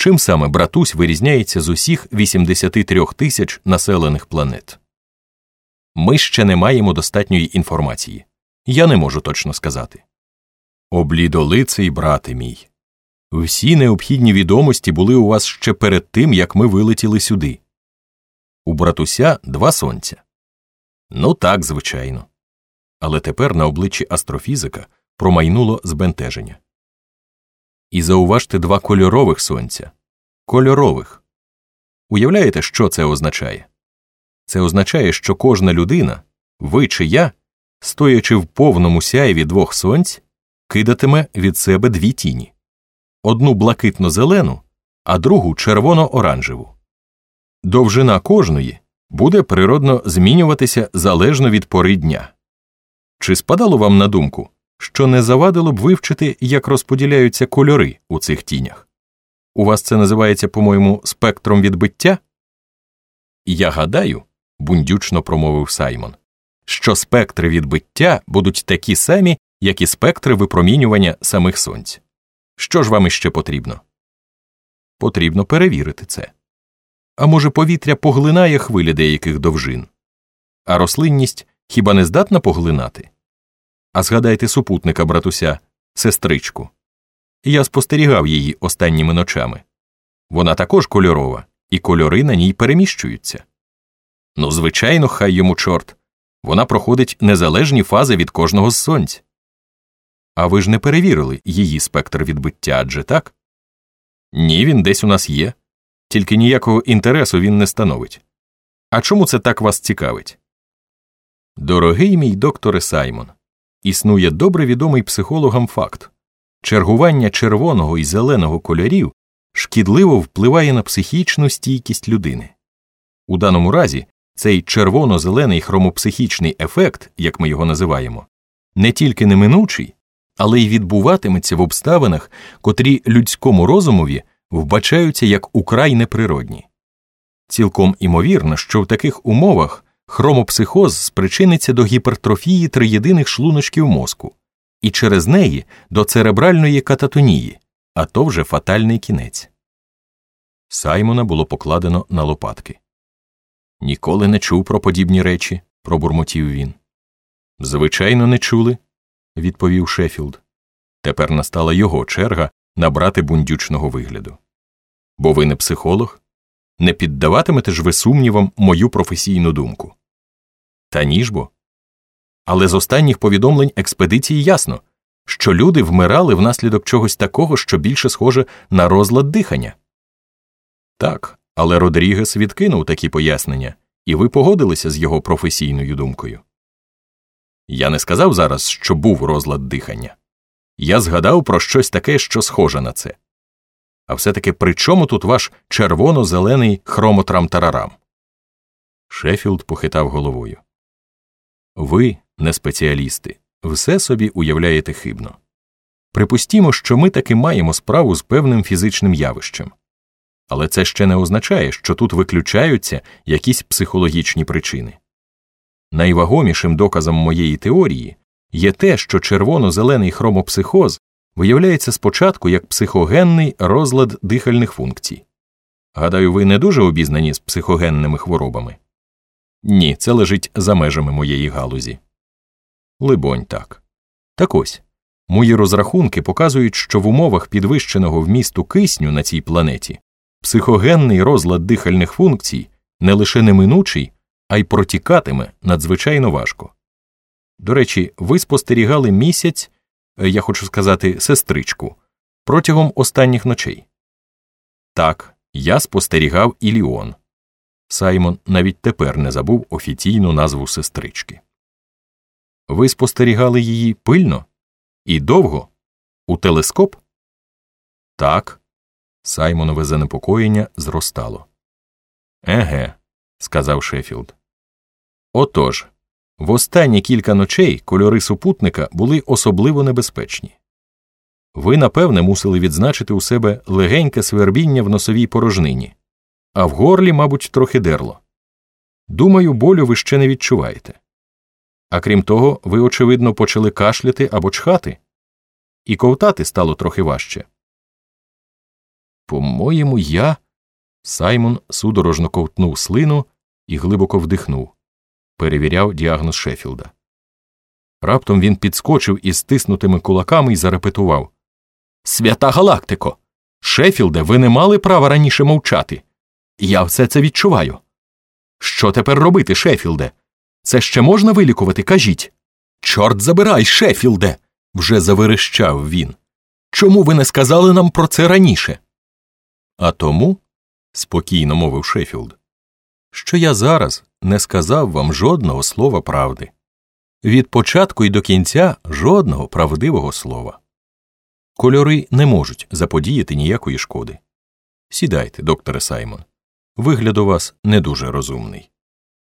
Чим саме братусь вирізняється з усіх 83 тисяч населених планет? Ми ще не маємо достатньої інформації. Я не можу точно сказати. Облідолиций брате мій. Всі необхідні відомості були у вас ще перед тим, як ми вилетіли сюди. У братуся два сонця. Ну так, звичайно. Але тепер на обличчі астрофізика промайнуло збентеження. І зауважте два кольорових сонця. Кольорових. Уявляєте, що це означає? Це означає, що кожна людина, ви чи я, стоячи в повному сяєві двох сонць, кидатиме від себе дві тіні одну блакитно-зелену, а другу червоно-оранжеву. Довжина кожної буде природно змінюватися залежно від пори дня. Чи спадало вам на думку, що не завадило б вивчити, як розподіляються кольори у цих тінях? У вас це називається, по-моєму, спектром відбиття? Я гадаю, бундючно промовив Саймон, що спектри відбиття будуть такі самі, як і спектри випромінювання самих сонць. Що ж вам іще потрібно? Потрібно перевірити це. А може, повітря поглинає хвилі деяких довжин, а рослинність хіба не здатна поглинати? А згадайте супутника братуся, сестричку. Я спостерігав її останніми ночами. Вона також кольорова, і кольори на ній переміщуються. Ну, звичайно, хай йому чорт. Вона проходить незалежні фази від кожного з сонць. А ви ж не перевірили її спектр відбиття, адже так? Ні, він десь у нас є, тільки ніякого інтересу він не становить. А чому це так вас цікавить? Дорогий мій докторе Саймон, існує добре відомий психологам факт чергування червоного і зеленого кольорів шкідливо впливає на психічну стійкість людини. У даному разі цей червоно-зелений хромопсихічний ефект, як ми його називаємо, не тільки неминучий, але й відбуватиметься в обставинах, котрі людському розумові вбачаються як украй неприродні. Цілком імовірно, що в таких умовах хромопсихоз спричиниться до гіпертрофії триєдиних шлуночків мозку, і через неї до церебральної кататонії, а то вже фатальний кінець. Саймона було покладено на лопатки. Ніколи не чув про подібні речі, пробурмотів він. Звичайно, не чули, відповів Шеффілд. Тепер настала його черга набрати бундючного вигляду. Бо ви не психолог, не піддаватимете ж ви сумнівам мою професійну думку. Та ніж бо. Але з останніх повідомлень експедиції ясно, що люди вмирали внаслідок чогось такого, що більше схоже на розлад дихання. Так, але Родрігес відкинув такі пояснення, і ви погодилися з його професійною думкою. Я не сказав зараз, що був розлад дихання. Я згадав про щось таке, що схоже на це. А все таки при чому тут ваш червоно-зелений хромотрам-тарарам? Шеффілд похитав головою. Ви, не спеціалісти, все собі уявляєте хибно. Припустімо, що ми таки маємо справу з певним фізичним явищем. Але це ще не означає, що тут виключаються якісь психологічні причини. Найвагомішим доказом моєї теорії є те, що червоно-зелений хромопсихоз виявляється спочатку як психогенний розлад дихальних функцій. Гадаю, ви не дуже обізнані з психогенними хворобами? Ні, це лежить за межами моєї галузі. Либонь, так. Так ось мої розрахунки показують, що в умовах підвищеного вмісту кисню на цій планеті психогенний розлад дихальних функцій не лише неминучий, а й протікатиме надзвичайно важко. До речі, ви спостерігали місяць, я хочу сказати, сестричку, протягом останніх ночей. Так, я спостерігав Іліон. Саймон навіть тепер не забув офіційну назву сестрички. Ви спостерігали її пильно і довго? У телескоп? Так. Саймонове занепокоєння зростало. Еге, сказав Шеффілд. Отож, в останні кілька ночей кольори супутника були особливо небезпечні. Ви, напевне, мусили відзначити у себе легеньке свербіння в носовій порожнині, а в горлі, мабуть, трохи дерло. Думаю, болю ви ще не відчуваєте. А крім того, ви, очевидно, почали кашляти або чхати, і ковтати стало трохи важче. По-моєму, я. Саймон судорожно ковтнув слину і глибоко вдихнув, перевіряв діагноз Шеффілда. Раптом він підскочив із стиснутими кулаками і зарепетував Свята Галактико! Шеффілде, ви не мали права раніше мовчати. Я все це відчуваю. Що тепер робити, Шеффілде? Це ще можна вилікувати, кажіть. Чорт забирай, Шеффілде. вже заверещав він. Чому ви не сказали нам про це раніше? А тому, спокійно мовив Шеффілд, що я зараз не сказав вам жодного слова правди. Від початку і до кінця жодного правдивого слова. Кольори не можуть заподіяти ніякої шкоди. Сідайте, докторе Саймон. Вигляд у вас не дуже розумний.